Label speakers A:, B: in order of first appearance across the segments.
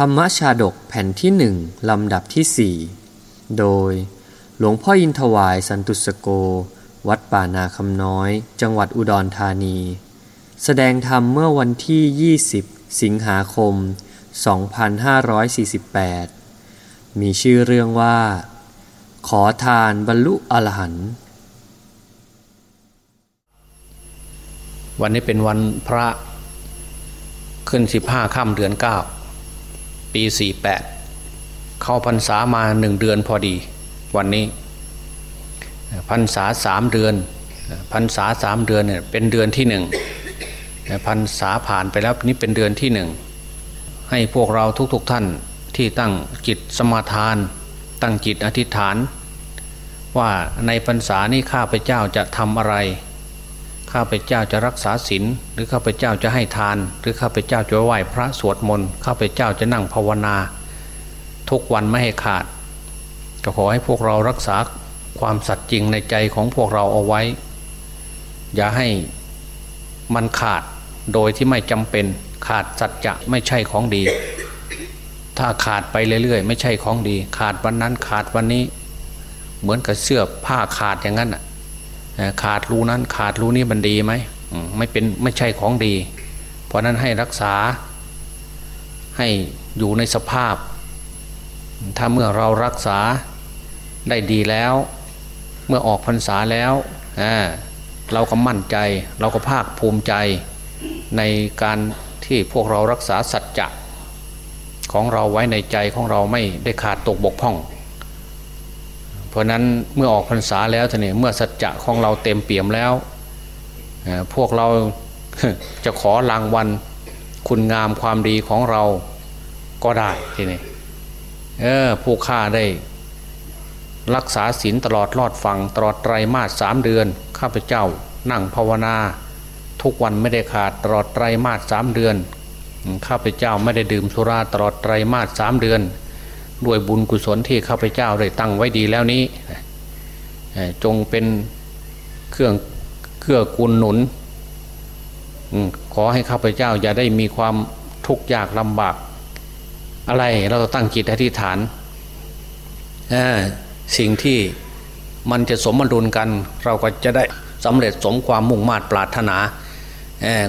A: ธรรมชาดกแผ่นที่หนึ่งลำดับที่สี่โดย หลวงพ่ออินทวายสันตุสโก วัดป่านาคำน้อย จังหวัดอุดรธานี แสดงธรรมเมื่อวันที่ 20 สิงหาคม 2548 มีชื่อเรื่องว่า ขอทานบรรลุอรหันต์
B: วันนี้เป็นวันพระขึ้นสิบห้าค่ำเดือนเก้า ปีสี่แปดเข้าพรรษามาหนึ่งเดือนพอดี วันนี้พรรษาสามเดือนพรรษาสามเดือนเนี่ยเป็นเดือนที่หนึ่งพรรษาผ่านไปแล้วนี่เป็นเดือนที่หนึ่งให้พวกเราทุก ๆทท่านที่ตั้งจิตสมาทาน ตั้งจิตอธิษฐาน ว่าในพรรษานี้ข้าพเจ้าจะทำอะไร ข้าพเจ้าจะรักษาศีลหรือข้าพเจ้าจะให้ทาน หรือข้าพเจ้าจะไหว้พระสวดมนต์ข้าพเจ้าจะนั่งภาวนา ทุกวันไม่ให้ขาด ก็ขอให้พวกเรารักษาความสัตย์จริงในใจของพวกเราเอาไว้ อย่าให้มันขาดโดยที่ไม่จำเป็นขาดสัจจะไม่ใช่ของดี ถ้าขาดไปเรื่อยๆ ไม่ใช่ของดี ขาดวันนั้นขาดวันนี้ เหมือนกับเสื้อผ้าขาดอย่างนั้นอะ ขาดรูนั้นขาดรูนี้มันดีไหมไม่เป็นไม่ใช่ของดี เพราะนั้นให้รักษาให้อยู่ในสภาพ ถ้าเมื่อเรารักษาได้ดีแล้ว เมื่อออกพรรษาแล้วเราก็มั่นใจ เราก็ภาคภูมิใจในการที่พวกเรารักษาสัจจะของเราไว้ในใจของเราไม่ได้ขาดตกบกพร่อง ราะนั้นเมื่อออกพรรษาแล้วท่านี่เมื่อสัจจะของเราเต็มเปี่ยมแล้วพวกเราจะขอรางวัลคุณงามความดีของเราก็ได้ทีนี้เออผู้ฆ่าได้ รักษาศีลตลอดรอดฟังตลอดไตรมาสสามเดือน ข้าพเจ้านั่งภาวนา ทุกวันไม่ได้ขาดตลอดไตรมาสสามเดือน ข้าพเจ้าไม่ได้ดื่มสุราตลอดไตรมาสสามเดือน ด้วยบุญกุศลที่ข้าพเจ้าได้ตั้งไว้ดีแล้วนี้ จงเป็นเครื่องเครื่องกุลหนุน ขอให้ข้าพเจ้าอย่าได้มีความทุกข์ยากลำบาก อะไรเราตั้งจิตอธิษฐาน สิ่งที่มันจะสมดุลกัน เราก็จะได้สำเร็จสมความมุ่งมา่ปรารถนา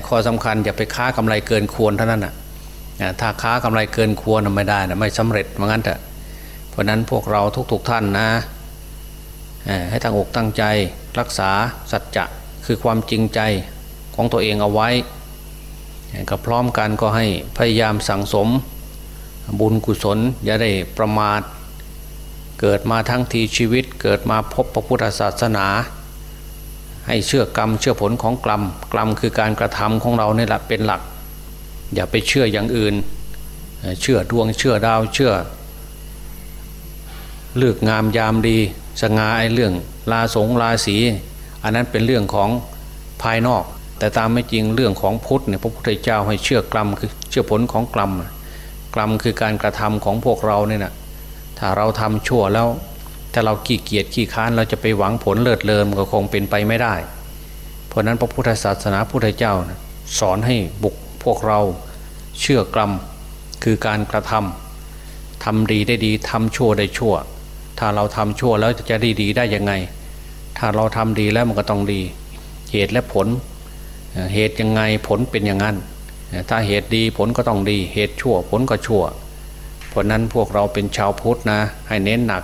B: ข้อสำคัญอย่าไปค้ากำไรเกินควรเท่านั้นนะ ถ้าค้ากำไรเกินควรไม่ได้นะไม่สำเร็จเหมือนกันเถอะเพราะนั้นพวกเราทุกๆทท่านนะให้ตั้งอกตั้งใจรักษาสัจจะคือความจริงใจของตัวเองเอาไว้ก็พร้อมกันก็ให้พยายามสั่งสม บุญกุศลอย่าได้ประมาทเกิดมาทั้งทีชีวิต เกิดมาพบพระพุทธศาสนา ให้เชื่อกรรมเชื่อผลของกรรมกรรมคือการกระทำของเราเนี่แหละเป็นหลัก อย่าไปเชื่ออย่างอื่น เชื่อดวงเชื่อดาวเชื่อเลือกงามยามดี สง่าไอเรื่องลาสงลาสี อันนั้นเป็นเรื่องของภายนอก แต่ตามไม่จริงเรื่องของพุทธเนี่ยพระพุทธเจ้าให้เชื่อกรรมคือเชื่อผลของกรรมกรรมคือการกระทำของพวกเราเนี่ยนะถ้าเราทำชั่วแล้วถ้าเราขี้เกียจขี้ค้านเราจะไปหวังผลเลิศเลอมันก็คงเป็นไปไม่ได้ เพราะนั้นพระพุทธศาสนาพุทธเจ้าสอนให้บุค วกเราเชื่อกรรมคือการกระทำทำดีได้ดีทำชั่วได้ชั่ว ถ้าเราทำชั่วแล้วจะได้ดีได้ยังไง ถ้าเราทำดีแล้วมันก็ต้องดี เหตุและผล เหตุยังไงผลเป็นอย่างนั้น ถ้าเหตุดีผลก็ต้องดี เหตุชั่วผลก็ชั่ว เพราะนั้นพวกเราเป็นชาวพุทธนะ ให้เน้นหนัก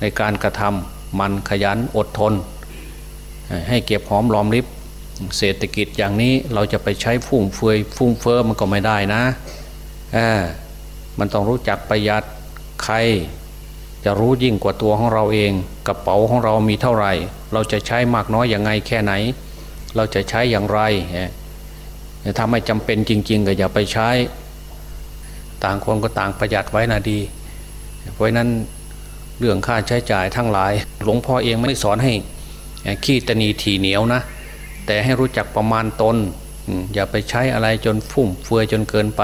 B: ในการกระทำมันขยันอดทน ให้เก็บหอมรอมริบ เศรษฐกิจอย่างนี้เราจะไปใช้ฟุ่มเฟือยฟุ่มเฟอ้อมันก็ไม่ได้นะมันต้องรู้จักประหยัดใคร จะรู้ยิ่งกว่าตัวของเราเอง กระเป๋าของเรามีเท่าไหร่ เราจะใช้มากน้อยอย่างไงแค่ไหน เราจะใช้อย่างไรถ้าไม่จำเป็นจริง ๆ ก็อย่าไปใช้ ต่างคนก็ต่างประหยัดไว้นะดี เพราะนั้นเรื่องค่าใช้จ่ายทั้งหลาย หลวงพ่อเองไม่ได้สอนให้ขี้ตนีทีเหนียวนะ แต่ให้รู้จักประมาณตนอย่าไปใช้อะไรจนฟุ่มเฟือยจนเกินไป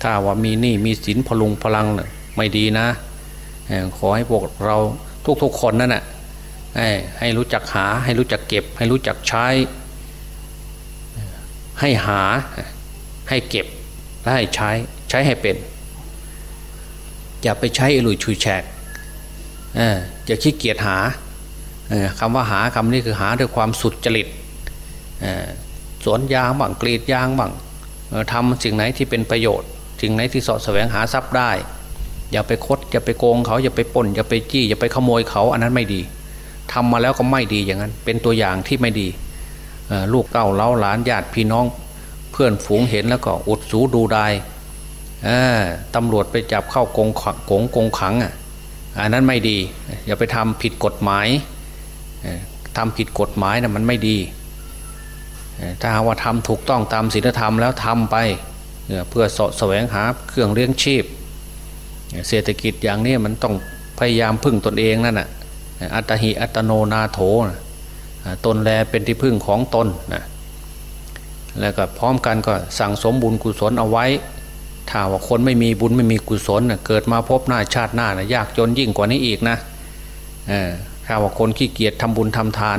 B: ถ้าว่ามีหนี้มีสินพลุงพลังไม่ดีนะ ขอให้พวกเราทุกๆคนนั่นแหะให้รู้จักหาให้รู้จักเก็บ ให้รู้จักใช้ ให้หาให้เก็บและให้ใช้ใช้ให้เป็น อย่าไปใช้อลุยชุยแฉกอย่าขี้เกียจหาคำว่าหาคำนี้คือหาด้วยความสุดจริต สวนยางบ้างกรีดยางบ้างทำสิ่งไหนที่เป็นประโยชน์ สิ่งไหนที่สาะแสวงหาทรัพย์ได้ อย่าไปคดอย่าไปโกงเขาอย่าไปปล้นอย่าไปจี้อย่าไปขโมยเขาอันนั้นไม่ดีทำมาแล้วก็ไม่ดีอย่างนั้น เป็นตัวอย่างที่ไม่ดีลูกเต้าเล้าหลานญาติพี่น้อง เพื่อนฝูงเห็นแล้วก็อุดสูดูได้เออตำรวจไปจับเข้ากงขังกงกงขังอะอันนั้นไม่ดี อย่าไปทำผิดกฎหมายเอ่อทำผิดกฎหมายนะมันไม่ดี ถ้าหากว่าทำถูกต้องตามศีลธรรมแล้วทำไปเพื่อสะแสวงหาเครื่องเลี้ยงชีพ เศรษฐกิจอย่างนี้มันต้องพยายามพึ่งตนเองนั่นน่ะอัตหิอัตโนนาโถตนแลเป็นที่พึ่งของตนนะแล้วก็พร้อมกันก็สั่งสมบุญกุศลเอาไว้ ถ้าว่าคนไม่มีบุญไม่มีกุศลเกิดมาพบหน้าชาติหน้านะยากจนยิ่งกว่านี้อีกนะถ้าว่าคนขี้เกียจทำบุญทำทาน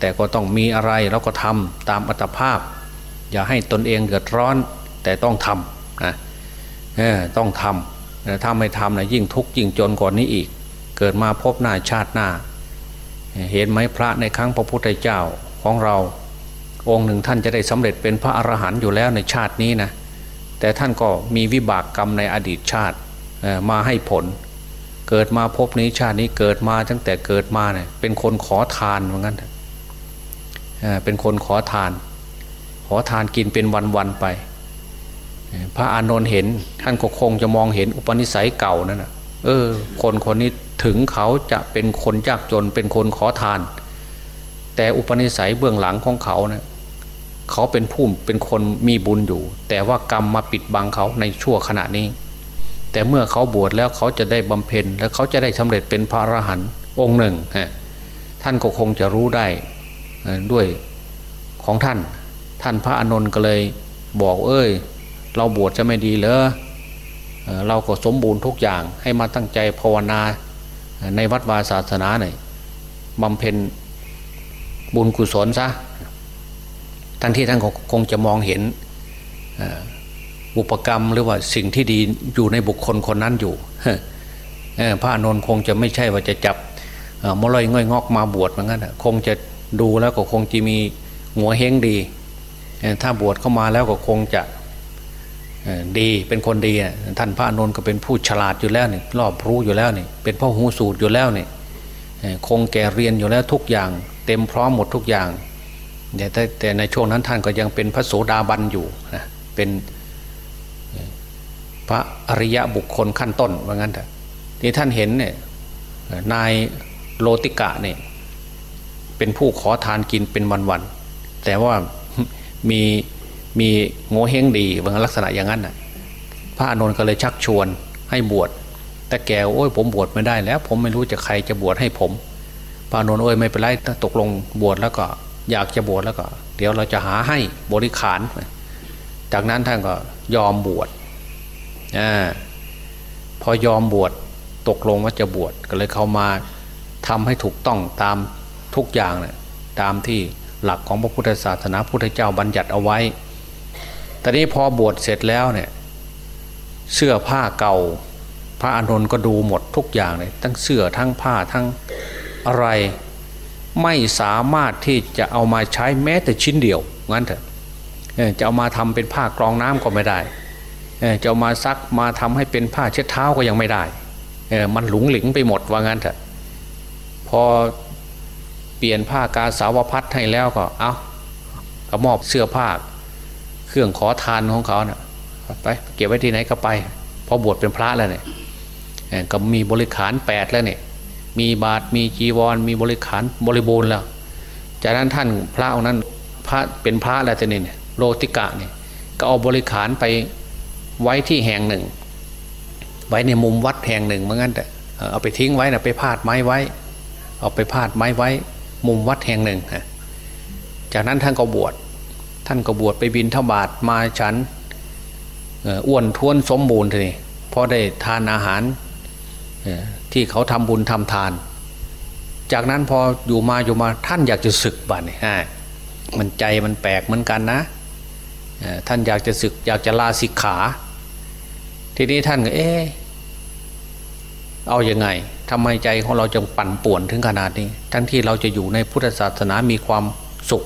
B: แต่ก็ต้องมีอะไรแล้วก็ทำตามอัตภาพ อย่าให้ตนเองเดือดร้อนแต่ต้องทำนะต้องทำถ้าไม่ทำนะยิ่งทุกข์ยิ่งจนกว่านี้อีก เกิดมาพบหน้าชาติหน้า เห็นไหมพระในครั้งพระพุทธเจ้าของเรา องค์หนึ่งท่านจะได้สำเร็จเป็นพระอรหันต์อยู่แล้วในชาตินี้นะแต่ท่านก็มีวิบากกรรมในอดีตชาติมาให้ผล เกิดมาพบนี้ชาตินี้เกิดมาตั้งแต่เกิดมาเนี่ยเป็นคนขอทานเหมือนกัน เป็นคนขอทาน ขอทานกินเป็นวันๆไป พระอานนท์เห็นท่านก็คงจะมองเห็นอุปนิสัยเก่านั่นนะเออ คนคนนี้ถึงเขาจะเป็นคนยากจนเป็นคนขอทาน แต่อุปนิสัยเบื้องหลังของเขาเนะี่ยเขาเป็นผู้เป็นคนมีบุญอยู่ แต่ว่ากรรมมาปิดบังเขาในชั่วขณะนี้ แต่เมื่อเขาบวชแล้วเขาจะได้บำเพ็ญและเขาจะได้สำเร็จเป็นพระอรหันต์องค์หนึ่ง ท่านก็คงจะรู้ได้ ด้วยของท่าน ท่านพระอานนท์ก็เลยบอกเอ้ย เราบวชจะไม่ดีเหรอเราก็สมบูรณ์ทุกอย่างให้มาตั้งใจภาวนาในวัดวาศาสนาหน่อยบำเพ็ญบุญกุศลซะทั้งที่ท่านคงจะมองเห็นอุปกรรมหรือว่าสิ่งที่ดีอยู่ในบุคคลคนนั้นอยู่พระอนุนคงจะไม่ใช่ว่าจะจับมลอยง่อยงอกมาบวชเหมือนกันคงจะ ดูแล้วก็คงจะมีหัวเฮงดี ถ้าบวชเข้ามาแล้วก็คงจะดีเป็นคนดีท่านพระอนุนก็เป็นผู้ฉลาดอยู่แล้วนี่รอบรู้อยู่แล้วนี่เป็นพ่อหูสูตรอยู่แล้วนี่คงแก่เรียนอยู่แล้วทุกอย่าง เต็มพร้อมหมดทุกอย่างแต่แต่ในช่วงนั้นท่านก็ยังเป็นพระโสดาบันอยู่นะเป็นพระอริยะบุคคลขั้นต้นว่างั้นแต่ที่ท่านเห็นเนี่ยนายโลติกะเนี่ย เป็นผู้ขอทานกินเป็นวันๆแต่ว่ามีมีโง่เฮงดีบางลักษณะอย่างนั้นน่ะพระอานนท์ก็เลยชักชวนให้บวชแต่แกโอ้ยผมบวชไม่ได้แล้ว ผมไม่รู้จะใครจะบวชให้ผม พระอานนท์โอ้ยไม่เป็นไรถ้าตกลงบวชแล้วก็อยากจะบวชแล้วก็ เดี๋ยวเราจะหาให้บริขาร จากนั้นท่านก็ยอมบวชอพอยอมบวชตกลงว่าจะบวชก็เลยเข้ามาทำให้ถูกต้องตาม ทุกอย่างเนะตามที่หลักของพระพุทธศาสนาพุทธเจ้าบัญญัติเอาไว้ ตอนนี้พอบวชเสร็จแล้วเนี่ยเสื้อผ้าเก่า พระอานนท์ก็ดูหมดทุกอย่างเลยทั้งเสื้อทั้งผ้าทั้งอะไร ไม่สามารถที่จะเอามาใช้แม้แต่ชิ้นเดียวงั้นเถอะจะเอามาทำเป็นผ้ากรองน้ำก็ไม่ได้จะเอามาซักมาทำให้เป็นผ้าเช็ดเท้าก็ยังไม่ได้มันหลุงหลิงไปหมดว่างั้นเถอะพอ เปลี่ยนผ้ากาสาวพัดให้แล้วก็เอาก็มอบเสื้อผ้า เครื่องขอทานของเขาเนะ่ะไปเก็บไว้ที่ไหนก็ไปพอบวชเป็นพระแล้วเนี่ยก็มีบริขารแปดแล้วเนี่ยมีบาทมีจีวร มีบริขารบริบูรณ์แล้ว จากนั้นท่านพระองค์นั้นพระเป็นพระแล้วแต่นี่ยโลติกะเนี่ยก็เอาบริขารไปไว้ที่แห่งหนึ่ง ไว้ในมุมวัดแห่งหนึ่งเหมือนกันแต่เอาไปทิ้งไว้นะไปพาดไม้ไว้ เอาไปพาดไม้ไว้ มุมวัดแห่งหนึ่งจากนั้นท่านก็บวชท่านก็บวชไปบินทบาทมาฉันอ้วนท้วนสมบูรณ์ทีนี้พอได้ทานอาหารที่เขาทำบุญทำทาน จากนั้นพออยู่มาอยู่มาท่านอยากจะศึกบ้านนี่มันใจมันแปลกเหมือนกันนะท่านอยากจะศึกอยากจะลาสิกขา ทีนี้ท่านก็เอ๊เอาอยัางไง ทำไมใจของเราจึงปั่นป่วนถึงขนาดนี้ ทั้งที่เราจะอยู่ในพุทธศาสนามีความสุข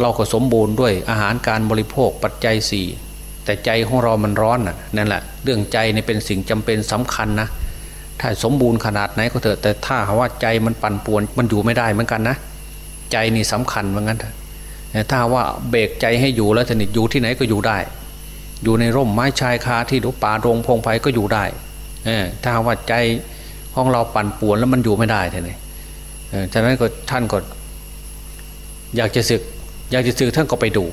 B: เราก็สมบูรณ์ด้วยอาหารการบริโภคปัจจัยสี่แต่ใจของเรามันร้อนน่ะนั่นแหละ เรื่องใจนี่เป็นสิ่งจำเป็นสำคัญนะถ้าสมบูรณ์ขนาดไหนก็เถอะแต่ถ้าว่าใจมันปั่นป่วนมันอยู่ไม่ได้เหมือนกันนะใจนี่สำคัญเหมือนกันถ้าว่าเบรกใจให้อยู่แล้วสนิทอยู่ที่ไหนก็อยู่ได้ อยู่ในร่มไม้ชายคาที่ดูป่าโรงพงไพ่ก็อยู่ได้ ถ้าว่าใจของเราปั่นป่วนแล้วมันอยู่ไม่ได้ท่านี่ฉะนั้นก็ท่านก็อยากจะศึก อยากจะศึกท่านก็ไปดู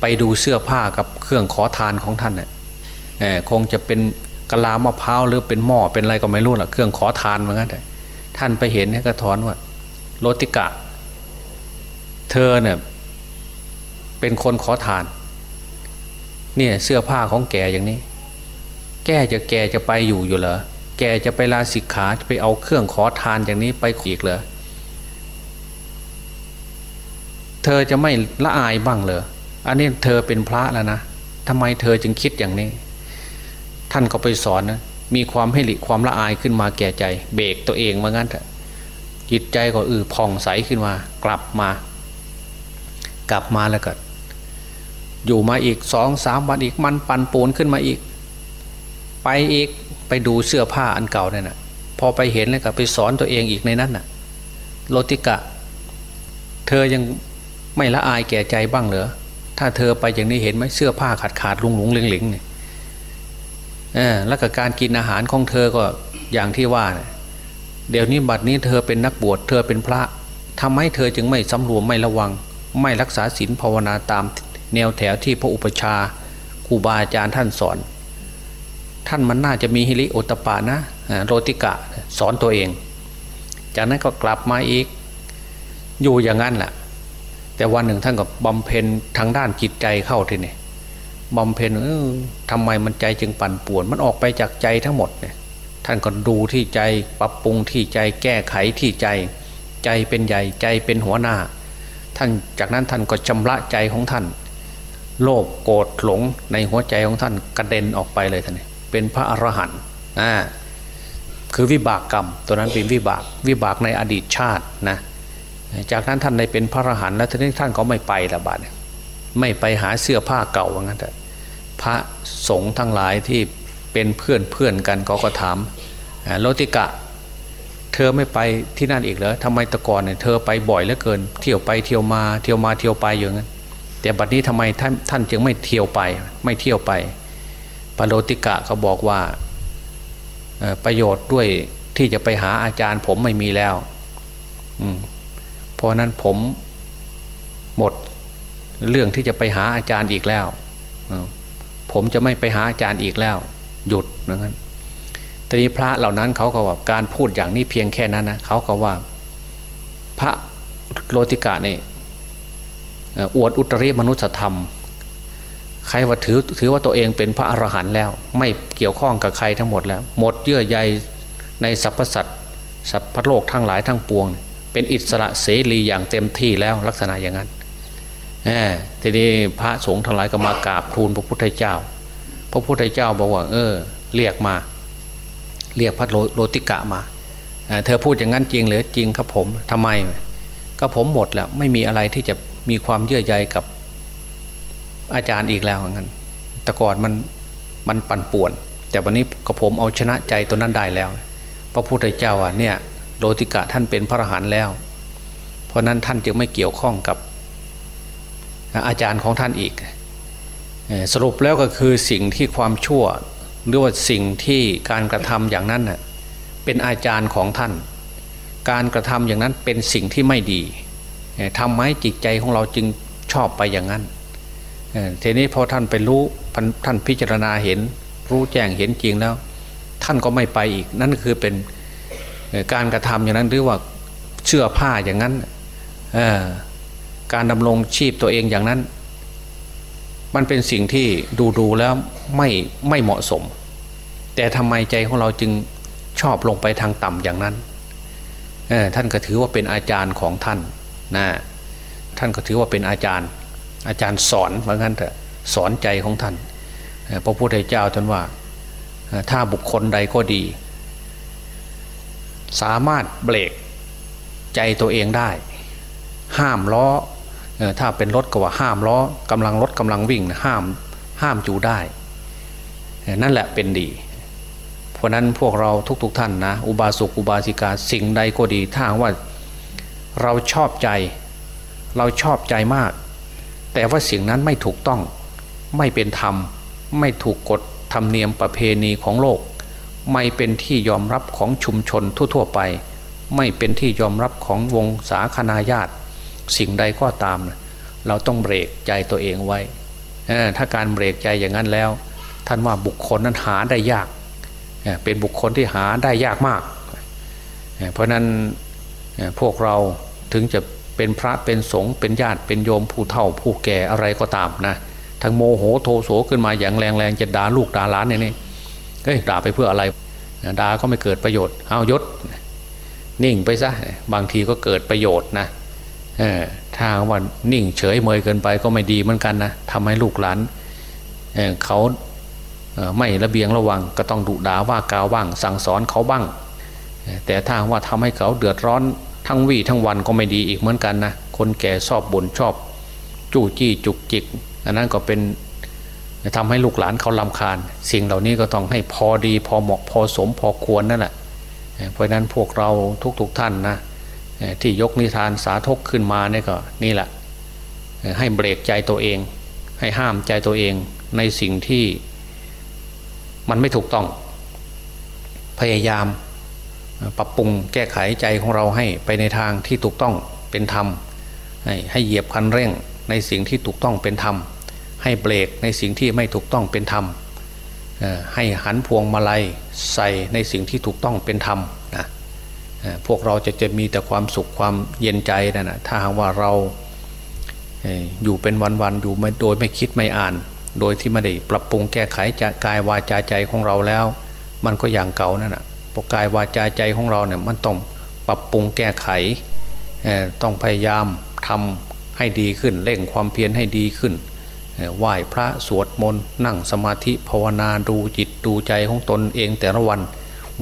B: ไปดูเสื้อผ้ากับเครื่องขอทานของท่านเนี่ยคงจะเป็นกะลามะพร้าวหรือเป็นหม้อเป็นอะไรก็ไม่รู้ล่ะเครื่องขอทานเหมือนกันท่านไปเห็นก็ถอนว่าโลติกะ เธอเนี่ยเป็นคนขอทาน เนี่ยเสื้อผ้าของแกอย่างนี้ แกจะแกจะไปอยู่อยู่เหรอแกจะไปลาสิกขาจะไปเอาเครื่องขอทานอย่างนี้ไปอีกเหรอเธอจะไม่ละอายบ้างเหรออันนี้เธอเป็นพระแล้วนะทำไมเธอจึงคิดอย่างนี้ ท่านก็ไปสอนนะมีความให้หลีความละอายขึ้นมาแก่ใจ เบรกตัวเองว่างั้นจิตใจก็อือผ่องใสขึ้นมา กลับมา กลับมาแล้วก็อยู่มาอีกสองสามวันอีกมันปันปูนขึ้นมาอีก ไปอีกไปดูเสื้อผ้าอันเก่าเนี่ยนะพอไปเห็นแล้วก็ไปสอนตัวเองอีกในนั้นน่ะโลติกะ เธอยังไม่ละอายแก่ใจบ้างเหรอถ้าเธอไปอย่างนี้เห็นไหมเสื้อผ้าขาดขาดลุงหลงเหลงเหลงเนี่ยแล้วก็การกินอาหารของเธอก็อย่างที่ว่าเดี๋ยวนี้บัดนี้เธอเป็นนักบวชเธอเป็นพระทำให้เธอจึงไม่สำรวมไม่ระวัง ไม่รักษาศีลภาวนาตามแนวแถวที่พระอุปชาครูบาอาจารย์ท่านสอน ท่านมันน่าจะมีฮิริโอตปานะโรติกะสอนตัวเอง จากนั้นก็กลับมาอีกอยู่อย่างนั้นแหละแต่วันหนึ่งท่านก็บำเพ็ญทางด้านจิตใจเข้าทีนี่บำเพ็ญเออทำไมมันใจจึงปั่นป่วน มันออกไปจากใจทั้งหมดเนี่ยท่านก็ดูที่ใจปรับปรุงที่ใจแก้ไขที่ใจ ใจเป็นใหญ่ใจเป็นหัวหน้า ท่านจากนั้นท่านก็ชำระใจของท่าน โลภโกรธหลงในหัวใจของท่านกระเด็นออกไปเลยท่าน เป็นพระอรหันต์อ่าคือวิบากกรรม ตัวนั้นเป็นวิบากวิบากในอดีตชาตินะจากนั้นท่านได้เป็นพระอรหันต์แล้วทีนี้ท่านก็ไม่ไปละบาดไม่ไปหาเสื้อผ้าเก่าว่างั้นแต่พระสงฆ์ทั้งหลายที่เป็นเพื่อนเพื่อนกันเขาก็ถามโลติกะ เธอไม่ไปที่นั่นอีกเหรอทำไมตะกอนเนี่ยเธอไปบ่อยเหลือเกิน เที่ยวไปเที่ยวมาเที่ยวมาเที่ยวไปอย่างนั้นแต่บัดนี้ทำไมท่านท่านจึงไม่เที่ยวไป ไม่เที่ยวไป ปโลติกะเขาบอกว่าประโยชน์ด้วยที่จะไปหาอาจารย์ ผมไม่มีแล้วเพราะนั้นผมหมดเรื่องที่จะไปหาอาจารย์อีกแล้วผมจะไม่ไปหาอาจารย์อีกแล้ว หยุดนะครับทีนี้พระเหล่านั้นเขาก็ว่าการพูดอย่างนี้เพียงแค่นั้นนะเขาก็ว่า พระโลติกะนี่อวดอุตริมนุสธรรม ใครว่าถือถือว่าตัวเองเป็นพระอรหันต์แล้ว ไม่เกี่ยวข้องกับใครทั้งหมดแล้ว หมดเยื่อใยในสรรพสัตว์สัพพโลกทั้งหลายทั้งปวง เป็นอิสระเสรีอย่างเต็มที่แล้วลักษณะอย่างนั้นทีนี้พระสงฆ์ทั้งหลายก็มากราบทูลพระพุทธเจ้า พระพุทธเจ้าบอกว่า เออ เรียกมา เรียกพระโลติกะมาเธอพูดอย่างนั้นจริงหรือจริงครับผมทำไม ก็ผมหมดแล้วไม่มีอะไรที่จะมีความเยื่อใยกับ อาจารย์อีกแล้วงั้นแต่ก่อนมันมันปั่นป่วน แต่วันนี้ก็ผมเอาชนะใจตัวนั้นได้แล้ว พระพุทธเจ้าอะเนี่ยโลติกะท่านเป็นพระอรหันต์แล้ว เพราะนั้นท่านจึงไม่เกี่ยวข้องกับอาจารย์ของท่านอีก สรุปแล้วก็คือสิ่งที่ความชั่ว หรือว่าสิ่งที่การกระทำอย่างนั้นเป็นอาจารย์ของท่าน การกระทำอย่างนั้นเป็นสิ่งที่ไม่ดีทำให้จิตใจของเราจึงชอบไปอย่างนั้น ทีนี้พอท่านไปรู้ท่านพิจารณาเห็น รู้แจ้งเห็นจริงแล้ว ท่านก็ไม่ไปอีก นั่นคือเป็นการกระทำอย่างนั้นหรือว่าเชื่อผ้าอย่างนั้นการดำรงชีพตัวเองอย่างนั้น มันเป็นสิ่งที่ดูดูแล้วไม่ไม่เหมาะสม แต่ทำไมใจของเราจึงชอบลงไปทางต่ำอย่างนั้นท่านก็ถือว่าเป็นอาจารย์ของท่านนะท่านก็ถือว่าเป็นอาจารย์ อาจารย์สอนเหมือนกันเถอะสอนใจของท่านพระพุทธเจ้าท่านว่าถ้าบุคคลใดก็ดี สามารถเบรกใจตัวเองได้ ห้ามล้อถ้าเป็นรถก็ว่าห้ามล้อกำลังรถกำลังวิ่งห้ามห้ามจูได้ นั่นแหละเป็นดี เพราะนั้นพวกเราทุกๆทท่านนะ อุบาสกอุบาสิกาสิ่งใดก็ดีถ้าว่าเราชอบใจ เราชอบใจมาก แต่ว่าสิ่งนั้นไม่ถูกต้องไม่เป็นธรรม ไม่ถูกกฎธรรมเนียมประเพณีของโลก ไม่เป็นที่ยอมรับของชุมชนทั่วๆไป ไม่เป็นที่ยอมรับของวงสาคนาญาติ สิ่งใดก็ตาม เราต้องเบรกใจตัวเองไว้ ถ้าการเบรกใจอย่างนั้นแล้ว ท่านว่าบุคคลนั้นหาได้ยาก เป็นบุคคลที่หาได้ยากมาก เพราะนั้นพวกเราถึงจะ เป็นพระเป็นสงฆ์เป็นญาติเป็นโยมผู้เฒ่าผู้แก่อะไรก็ตามนะทั้งโมโหโทโสขึ้นมาอย่างแรงๆจะด่าลูกด่าหลานเนี่ยนี่เฮ้ยด่าไปเพื่ออะไรด่าก็ไม่เกิดประโยชน์เอายศนิ่งไปซะบางทีก็เกิดประโยชน์นะถ้าว่านิ่งเฉยเมยเกินไปก็ไม่ดีเหมือนกันนะทำให้ลูกหลานเเขาไม่ระเบียงระวังก็ต้องดุด่าว่ากาวบ้างสั่งสอนเขาบ้าง แต่ถ้าว่าทำให้เขาเดือดร้อน ทั้งวี่ทั้งวันก็ไม่ดีอีกเหมือนกันนะคนแก่ชอบบ่นชอบ จู้จี้จุกจิกอันนั้นก็เป็นทำให้ลูกหลานเขาลำคาญ สิ่งเหล่านี้ก็ต้องให้พอดี พอเหมาะพอสมพอควรนั่นแหละเพราะนั้นพวกเราทุกๆทท่านนะที่ยกนิทานสาธกขึ้นมาเนี่ยก็นี่แหละให้เบรกใจตัวเอง ให้ห้ามใจตัวเองในสิ่งที่มันไม่ถูกต้อง พยายาม ปรับปรุงแก้ไขใจของเราให้ไปในทางที่ถูกต้องเป็นธรรม ให้เหยียบคันเร่งในสิ่งที่ถูกต้องเป็นธรรม ให้เบรกในสิ่งที่ไม่ถูกต้องเป็นธรรมให้หันพวงมาลัยใส่ในสิ่งที่ถูกต้องเป็นธรรมนะพวกเราจะจะมีแต่ความสุขความเย็นใจนะนะถ้าหากว่าเราอยู่เป็นวันๆอยู่โดยไม่คิดไม่อ่าน โดยที่ไม่ได้ปรับปรุงแก้ไขจะกายวาจาใจของเราแล้ว มันก็อย่างเก่านั่นแหะ พกายวาจาใจของเราเนี่ยมันต้องปรับปรุงแก้ไขต้องพยายามทำให้ดีขึ้นเร่งความเพียรให้ดีขึ้นไหว้พระสวดมนต์นั่งสมาธิภาวนาดูจิตดูใจของตนเองแต่ละวัน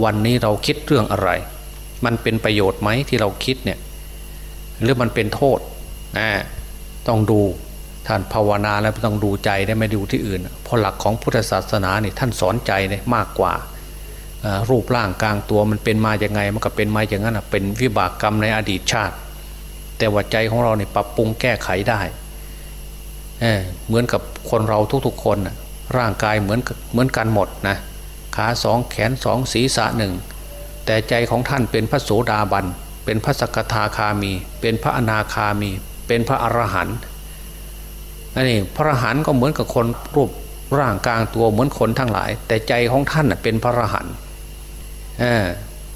B: วันนี้เราคิดเรื่องอะไร มันเป็นประโยชน์ไหมที่เราคิดเนี่ยหรือมันเป็นโทษต้องดูท่านภาวนาแล้วต้องดูใจได้ไม่ดูที่อื่น เพราะหลักของพุทธศาสนาเนี่ยท่านสอนใจเนี่ยมากกว่า รูปร่างกลางตัวมันเป็นมาอย่างไง มันก็เป็นมาอย่างนั้นเป็นวิบากกรรมในอดีตชาติ แต่ว่าใจของเราเนี่ยปรับปรุงแก้ไขได้เหมือนกับคนเราทุกๆคนร่างกายเหมือนเหมือนกันหมดนะขาสองแขนสองศีรษะหนึ่งแต่ใจของท่านเป็นพระโสดาบัน เป็นพระสกทาคามี เป็นพระอนาคามี เป็นพระอรหันต์นี่พระอรหันต์ก็เหมือนกับคนรูปร่างกลางตัวเหมือนคนทั้งหลาย แต่ใจของท่านเป็นพระอรหันต์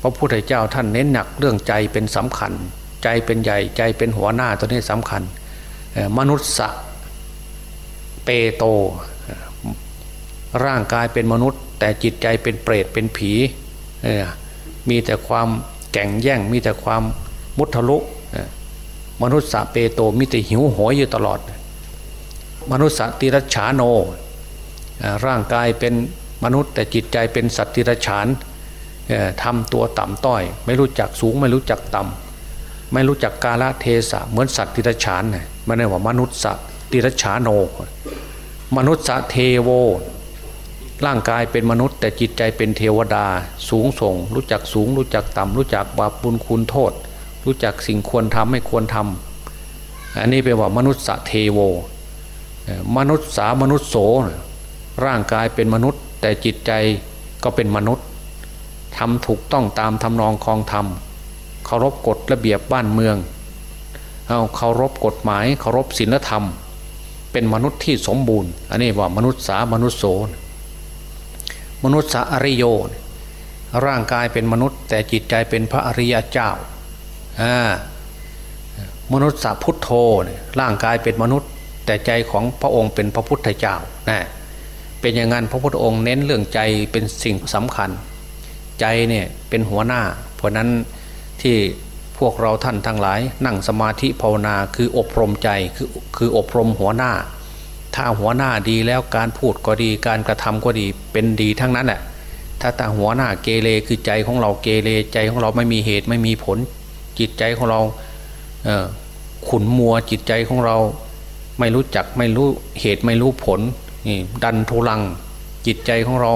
B: พระพุทธเจ้าท่านเน้นหนักเรื่องใจเป็นสำคัญ ใจเป็นใหญ่ใจเป็นหัวหน้าตัวนี้สำคัญมนุษย์เปโต ร่างกายเป็นมนุษย์ แต่จิตใจเป็นเปรตเป็นผีมีแต่ความแก่งแย่งมีแต่ความมุทะลุมนุษย์สเปโตมีแต่หิวโหยอยู่ตลอด มนุษย์สติรฉาโน ร่างกายเป็นมนุษย์แต่จิตใจเป็นสัตติรฉาน ทำตัวต่ำต้อย ไม่รู้จักสูงไม่รู้จักต่ำไม่รู้จักกาลเทศะเหมือนสัตว์ติรฉานมันเรียกว่ามนุษย์สัตว์ติรฉาโนมนุษย์เทโว ร่างกายเป็นมนุษย์ แต่จิตใจเป็นเทวดา สูงส่ง รู้จักสูง รู้จักต่ำรู้จักบาปบุญคุณโทษ รู้จักสิ่งควรทำไม่ควรทำอันนี้แปลว่ามนุษย์เทโว มนุษย์สามนุษย์โสร่างกายเป็นมนุษย์ แต่จิตใจก็เป็นมนุษย์ ทำถูกต้องตามทำนองคองธรรมเคารพกฎระเบียบบ้านเมืองเอาเคารพกฎหมายเคารพศีลธรรม เป็นมนุษย์ที่สมบูรณ์ อันนี้ว่ามนุษย์สามนุษย์โสมนุษย์สาอริโยร่างกายเป็นมนุษย์แต่จิตใจเป็นพระอริยเจ้า มนุษย์สพุทโธร่างกายเป็นมนุษย์ แต่ใจของพระองค์เป็นพระพุทธเจ้านะเป็นอย่างนั้นพระพุทธองค์เน้นเรื่องใจเป็นสิ่งสำคัญ ใจเนี่ยเป็นหัวหน้า เพราะนั้นที่พวกเราท่านทั้งหลาย นั่งสมาธิภาวนาคืออบรมใจคือคืออบรมหัวหน้า ถ้าหัวหน้าดีแล้วการพูดก็ดีการกระทำก็ดีเป็นดีทั้งนั้นแหละถ้าแต่หัวหน้าเกเรคือใจของเราเกเรใจของเราไม่มีเหตุไม่มีผล จิตใจของเราเขุนมัวจิตใจของเราไม่รู้จักไม่รู้เหตุไม่รู้ผลนี่ดันทุลังจิตใจของเรา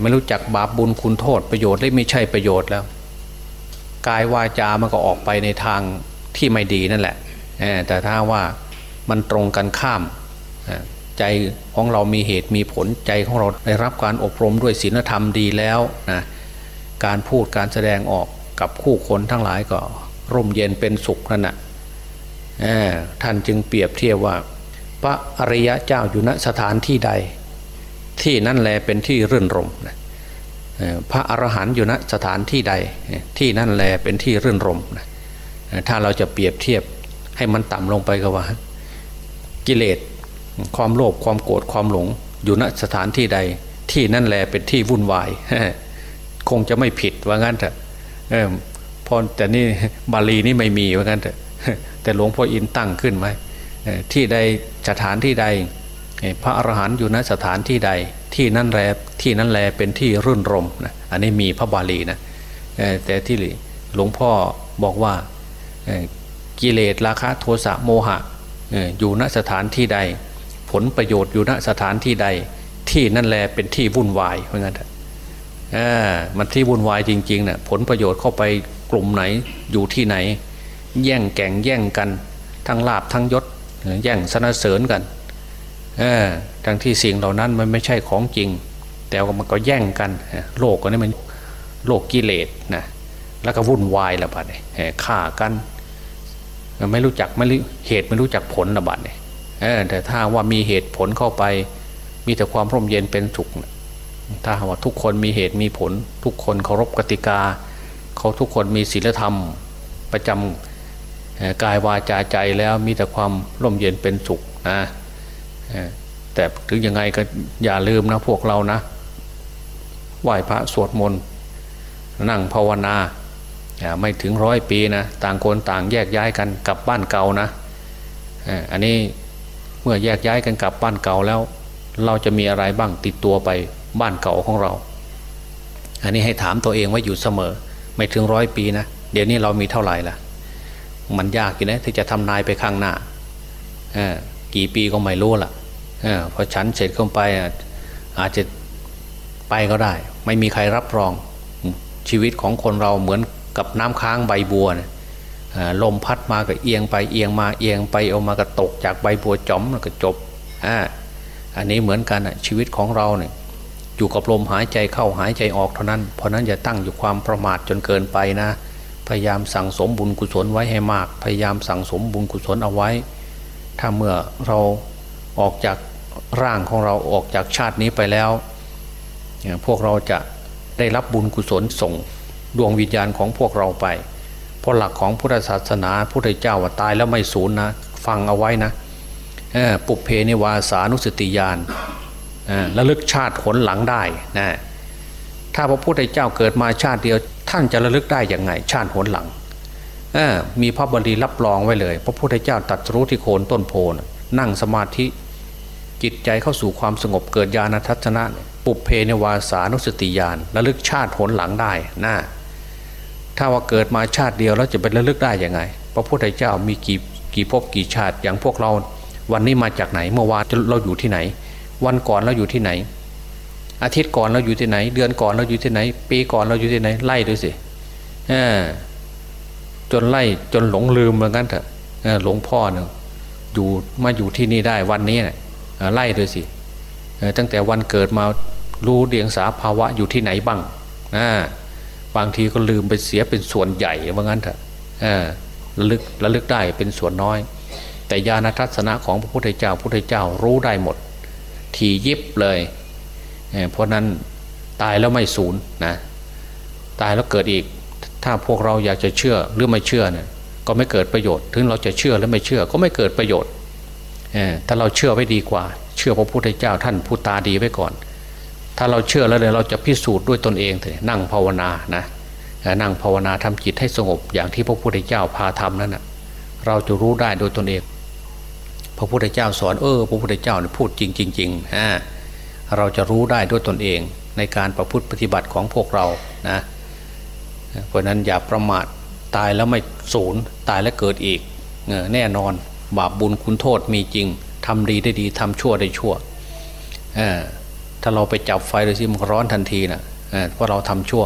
B: ไม่รู้จักบาปบุญคุณโทษประโยชน์ได้ไม่ใช่ประโยชน์แล้วกายวาจามันก็ออกไปในทางที่ไม่ดีนั่นแหละแต่ถ้าว่ามันตรงกันข้ามใจของเรามีเหตุมีผลใจของเราได้รับการอบรมด้วยศีลธรรมดีแล้วนะการพูดการแสดงออกกับคู่คนทั้งหลายก็ร่มเย็นเป็นสุขนั่นแหะท่านจึงเปรียบเทียบว่า พระอริยะเจ้าอยู่ณสถานที่ใด ที่นั่นแลเป็นที่รื่นรมพระอรหันต์อยู่ณสถานที่ใดที่นั่นแลเป็นที่รื่นรมถ้าเราจะเปรียบเทียบให้มันต่ำลงไปก็ว่า กิเลสความโลภความโกรธความหลง อยู่ณสถานที่ใด ที่นั่นแหละเป็นที่วุ่นวายคงจะไม่ผิดว่างั้นเถอะพอแต่นี่บาลีนี่ไม่มีว่างั้นเถอะแต่หลวงพ่ออินตั้งขึ้นไหมที่ใดสถานที่ใด พระอรหันต์อยู่ณสถานที่ใดที่นั่นแลที่นั่นแลเป็นที่รื่นรมนะอันนี้มีพระบาลีนะแต่ที่หลวงพ่อบอกว่ากิเลสราคะโทสะโมหะอยู่ณสถานที่ใด ผลประโยชน์อยู่ณสถานที่ใด ที่นั่นแลเป็นที่วุ่นวายเพราะงั้นมันที่วุ่นวายจริงๆนะ่ะผลประโยชน์เข้าไปกลุ่มไหนอยู่ที่ไหน แย่งแก่งแย่งกัน ทั้งลาบทั้งยศแย่งสนเสริญกัน ทั้งที่สิ่งเหล่านั้นมันไม่ใช่ของจริง แต่ว่ามันก็แย่งกัน โลกก็นี่มันโลกกิเลสนะแล้วก็วุ่นวายละบาดเนี่ยฆ่ากัน ไม่รู้จักไม่รู้เหตุไม่รู้จักผลละบาดเนี่ยแต่ถ้าว่ามีเหตุผลเข้าไป มีแต่ความร่มเย็นเป็นสุขถ้าว่าทุกคนมีเหตุมีผล ทุกคนเคารพกติกา เขาทุกคนมีศีลธรรมประจำกายวาจาใจแล้วมีแต่ความร่มเย็นเป็นสุขนะ แต่ถึงยังไงก็อย่าลืมนะพวกเรานะ ไหว้พระสวดมนต์นั่งภาวนา ไม่ถึงร้อยปีนะ ต่างคนต่างแยกย้ายกันกลับบ้านเก่านะอันนี้เมื่อแยกย้ายกันกลับบ้านเก่าแล้ว เราจะมีอะไรบ้างติดตัวไปบ้านเก่าของเรา อันนี้ให้ถามตัวเองไว้อยู่เสมอ ไม่ถึงร้อยปีนะ เดี๋ยวนี้เรามีเท่าไหร่ละมันยากอยู่นะที่จะทำนายไปข้างหน้ากี่ปีก็ไม่รู้ละ่ะพอฉันเสร็จเข้าไปอาจจะไปก็ได้ ไม่มีใครรับรองชีวิตของคนเราเหมือนกับน้ำค้างใบบัวนะลมพัดมาก็เอียงไปเอียงมาเอียงไปเอามาก็ตกจากใบบัวจอมแล้วก็จบอ่าอันนี้เหมือนกันอะชีวิตของเราเนี่ยอยู่กับลมหายใจเข้าหายใจออกเท่านั้น เพราะนั้นอย่าตั้งอยู่ความประมาทจนเกินไปนะ พยายามสั่งสมบุญกุศลไว้ให้มาก พยายามสั่งสมบุญกุศลเอาไว้ ถ้าเมื่อเราออกจาก ร่างของเราออกจากชาตินี้ไปแล้ว พวกเราจะได้รับบุญกุศลส่งดวงวิญญาณของพวกเราไป เพราะหลักของพุทธศาสนาพุทธเจ้าว่าตายแล้วไม่สูญนะฟังเอาไว้นะปุเพนิวาสานุสติญาณระลึกชาติผลหลังได้นะถ้าพระพุทธเจ้าเกิดมาชาติเดียว ท่านจะระลึกได้อย่างไง ชาติผลหลังมีพระบรีรับรองไว้เลย พระพุทธเจ้าตัดรู้ที่โคนต้นโพนนั่งสมาธิ จิตใจเข้าสู่ความสงบเกิดญาณทัศนะ ปุเพนวาสานุสติญาณระลึกชาติผลหลังได้นะถ้าว่าเกิดมาชาติเดียวแล้วจะไประลึกได้ยังไง พระพุทธเจ้ามีกี่กี่ภพกี่ชาติอย่างพวกเรา วันนี้มาจากไหนเมื่อวานเราอยู่ที่ไหน วันก่อนเราอยู่ที่ไหน อาทิตย์ก่อนเราอยู่ที่ไหน เดือนก่อนเราอยู่ที่ไหน ปีก่อนเราอยู่ที่ไหนไล่ดูสิจนไล่จนหลงลืมเหมือนกันเถอะหลวงพ่อเนี่ยอยู่มาอยู่ที่นี่ได้วันนี้เนี่ย ไล่ดูสิตั้งแต่วันเกิดมารู้เดียงสาภาวะอยู่ที่ไหนบ้างอ่าบางทีก็ลืมไปเสียเป็นส่วนใหญ่ว่างั้นเถอะระลึกระลึกได้เป็นส่วนน้อย แต่ญาณทัศนะของพระพุทธเจ้าพระพุทธเจ้ารู้ได้หมด ทียิบเลยเเพราะนั้นตายแล้วไม่สูญนะตายแล้วเกิดอีก ถ้าพวกเราอยากจะเชื่อหรือไม่เชื่อเนี่ยก็ไม่เกิดประโยชน์ ถึงเราจะเชื่อหรือไม่เชื่อก็ไม่เกิดประโยชน์ ถ้าเราเชื่อไว้ดีกว่า เชื่อพระพุทธเจ้าท่านผู้ตาดีไว้ก่อน ถ้าเราเชื่อแล้วเดี๋ยวเราจะพิสูจน์ด้วยตนเองเถอะนั่งภาวนานะนั่งภาวนาทำจิตให้สงบอย่างที่พระพุทธเจ้าพาทำนั่นนะเราจะรู้ได้โดยตนเอง พระพุทธเจ้าสอนเออ พระพุทธเจ้าเนี่ยพูดจริงจริงฮะเราจะรู้ได้ด้วยตนเองในการประพฤติปฏิบัติของพวกเรานะเพราะนั้นอย่าประมาทตายแล้วไม่สูญตายแล้วเกิดอีกเแน่นอน บาปบุญคุณโทษมีจริงทำดีได้ดีทำชั่วได้ชั่วถ้าเราไปจับไฟเลยสิมันร้อนทันทีนะเพราะเราทำชั่ว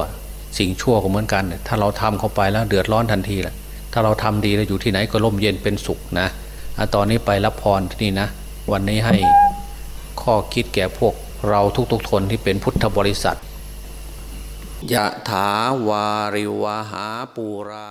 B: สิ่งชั่วก็เหมือนกัน ถ้าเราทำเข้าไปแล้วเดือดร้อนทันทีแหละถ้าเราทำดีแล้วอยู่ที่ไหนก็ร่มเย็นเป็นสุขนะตอนนี้ไปรับพรที่นี่นะ วันนี้ให้ข้อคิดแก่พวกเราทุกๆทนที่เป็นพุทธบริษัทยะถาวาริวหาปูรา